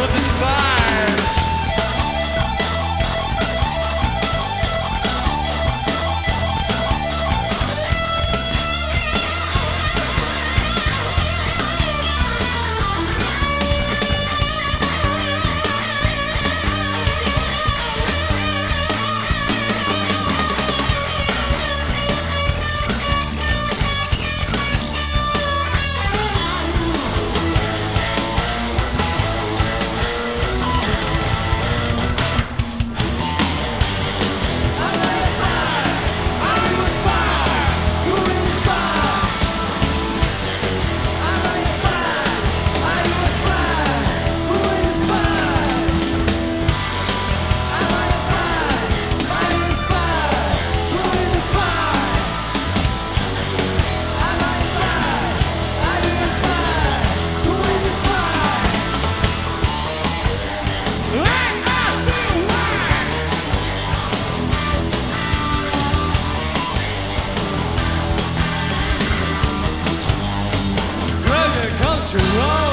but it's fine. Road.